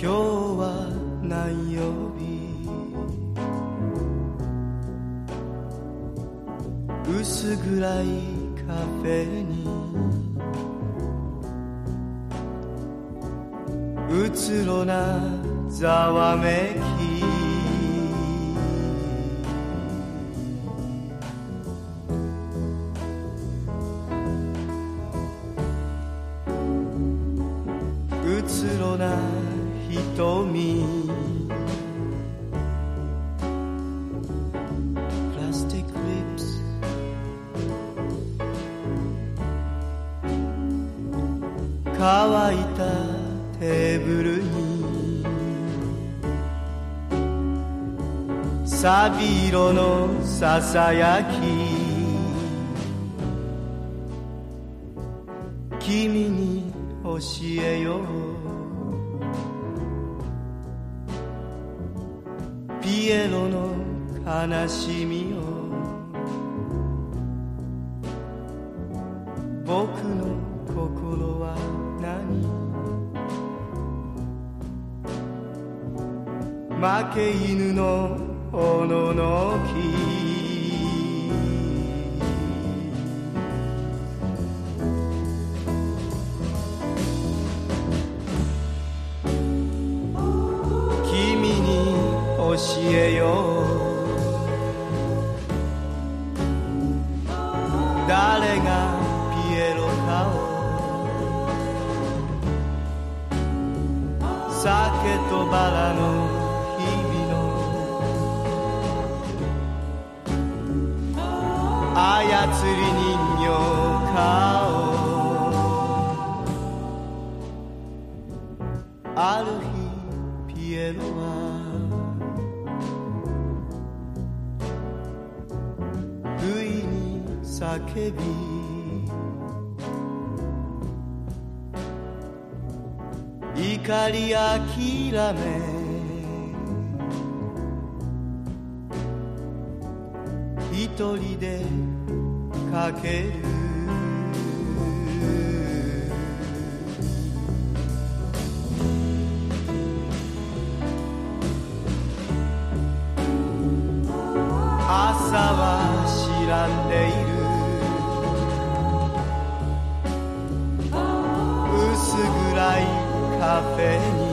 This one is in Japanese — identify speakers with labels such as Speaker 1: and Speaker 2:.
Speaker 1: 今日は何曜日？薄暗いカフェに。うつろなざわめき。乾いたテーブルにサビ色のささやき君に教えよう。ピエロの悲しみを僕の負け犬のおののき君に教えよう。誰がピエロかを。酒とバラの操り人形かをある日ピエロは不意に叫び怒り諦め一人でかける。朝は知らんでいる。薄暗いカフェに。